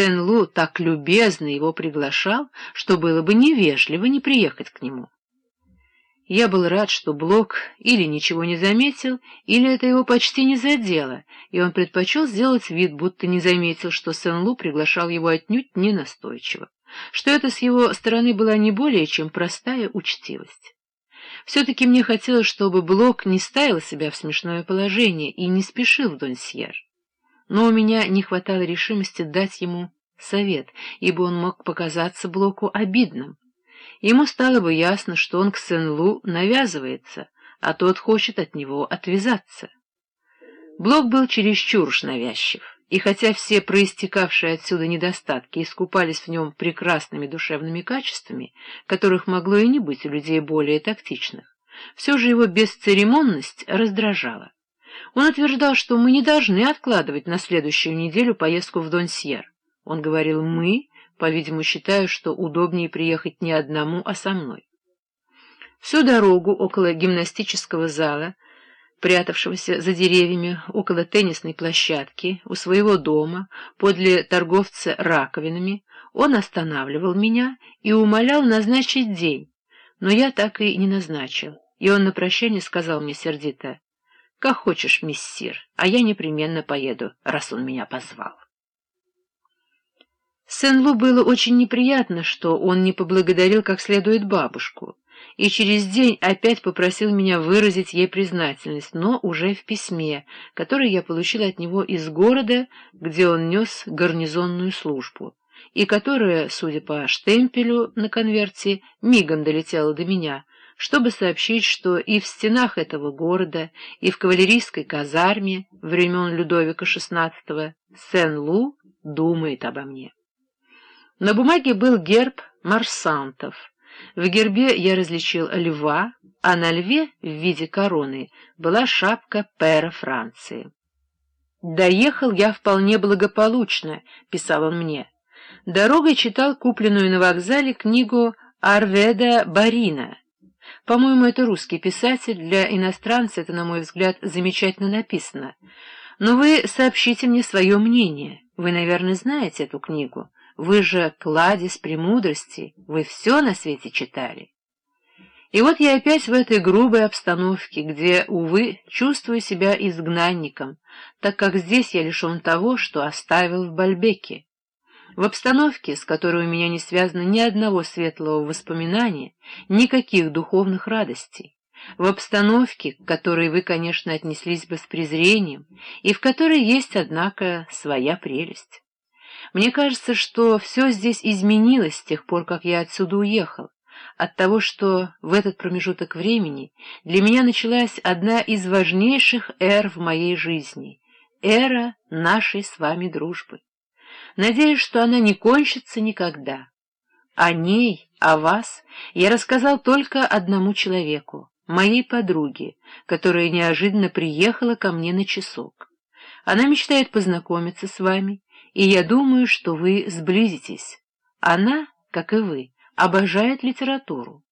Сен-Лу так любезно его приглашал, что было бы невежливо не приехать к нему. Я был рад, что Блок или ничего не заметил, или это его почти не задело, и он предпочел сделать вид, будто не заметил, что Сен-Лу приглашал его отнюдь не настойчиво, что это с его стороны была не более чем простая учтивость. Все-таки мне хотелось, чтобы Блок не ставил себя в смешное положение и не спешил в Донсьер. Но у меня не хватало решимости дать ему совет, ибо он мог показаться Блоку обидным. Ему стало бы ясно, что он к Сен-Лу навязывается, а тот хочет от него отвязаться. Блок был чересчур уж навязчив, и хотя все проистекавшие отсюда недостатки искупались в нем прекрасными душевными качествами, которых могло и не быть у людей более тактичных, все же его бесцеремонность раздражала. Он утверждал, что мы не должны откладывать на следующую неделю поездку в Донсьер. Он говорил «мы», по-видимому, считаю, что удобнее приехать не одному, а со мной. Всю дорогу около гимнастического зала, прятавшегося за деревьями, около теннисной площадки, у своего дома, подле торговца раковинами, он останавливал меня и умолял назначить день, но я так и не назначил, и он на прощание сказал мне сердито, «Как хочешь, миссир, а я непременно поеду, раз он меня позвал». Сен-Лу было очень неприятно, что он не поблагодарил как следует бабушку, и через день опять попросил меня выразить ей признательность, но уже в письме, которое я получил от него из города, где он нес гарнизонную службу, и которое, судя по штемпелю на конверте, мигом долетело до меня, чтобы сообщить, что и в стенах этого города, и в кавалерийской казарме времен Людовика XVI Сен-Лу думает обо мне. На бумаге был герб марсантов. В гербе я различил льва, а на льве в виде короны была шапка пера Франции. «Доехал я вполне благополучно», — писал он мне. Дорогой читал купленную на вокзале книгу Арведа Барина. По-моему, это русский писатель, для иностранца это, на мой взгляд, замечательно написано. Но вы сообщите мне свое мнение. Вы, наверное, знаете эту книгу. Вы же кладезь премудрости, вы все на свете читали. И вот я опять в этой грубой обстановке, где, увы, чувствую себя изгнанником, так как здесь я лишен того, что оставил в Бальбеке. В обстановке, с которой у меня не связано ни одного светлого воспоминания, никаких духовных радостей. В обстановке, к которой вы, конечно, отнеслись бы с презрением, и в которой есть, однако, своя прелесть. Мне кажется, что все здесь изменилось с тех пор, как я отсюда уехал, от того, что в этот промежуток времени для меня началась одна из важнейших эр в моей жизни — эра нашей с вами дружбы. Надеюсь, что она не кончится никогда. О ней, о вас я рассказал только одному человеку, моей подруге, которая неожиданно приехала ко мне на часок. Она мечтает познакомиться с вами, и я думаю, что вы сблизитесь. Она, как и вы, обожает литературу.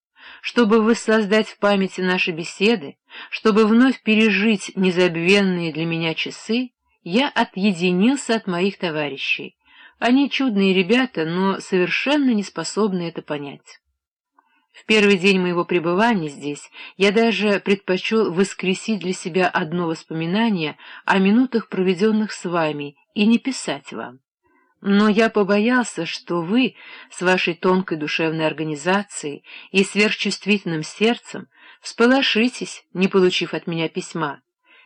Чтобы воссоздать в памяти наши беседы, чтобы вновь пережить незабвенные для меня часы, я отъединился от моих товарищей. Они чудные ребята, но совершенно не способны это понять. В первый день моего пребывания здесь я даже предпочел воскресить для себя одно воспоминание о минутах, проведенных с вами, и не писать вам. Но я побоялся, что вы, с вашей тонкой душевной организацией и сверхчувствительным сердцем, всполошитесь, не получив от меня письма,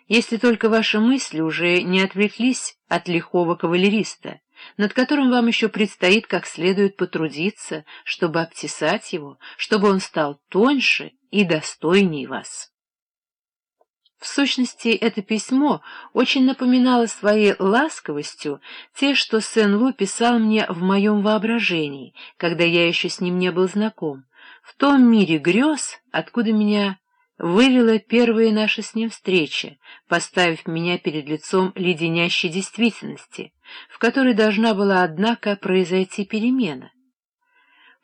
если только ваши мысли уже не отвлеклись от лихого кавалериста, над которым вам еще предстоит как следует потрудиться, чтобы обтесать его, чтобы он стал тоньше и достойней вас. В сущности, это письмо очень напоминало своей ласковостью те, что Сен-Лу писал мне в моем воображении, когда я еще с ним не был знаком, в том мире грез, откуда меня вывела первая наша с ним встреча, поставив меня перед лицом леденящей действительности, в которой должна была, однако, произойти перемена.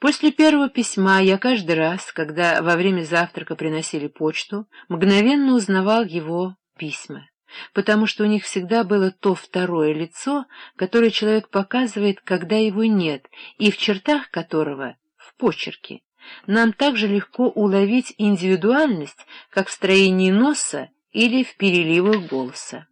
После первого письма я каждый раз, когда во время завтрака приносили почту, мгновенно узнавал его письма. потому что у них всегда было то второе лицо, которое человек показывает, когда его нет, и в чертах которого, в почерке, нам также легко уловить индивидуальность, как в строении носа или в переливах голоса.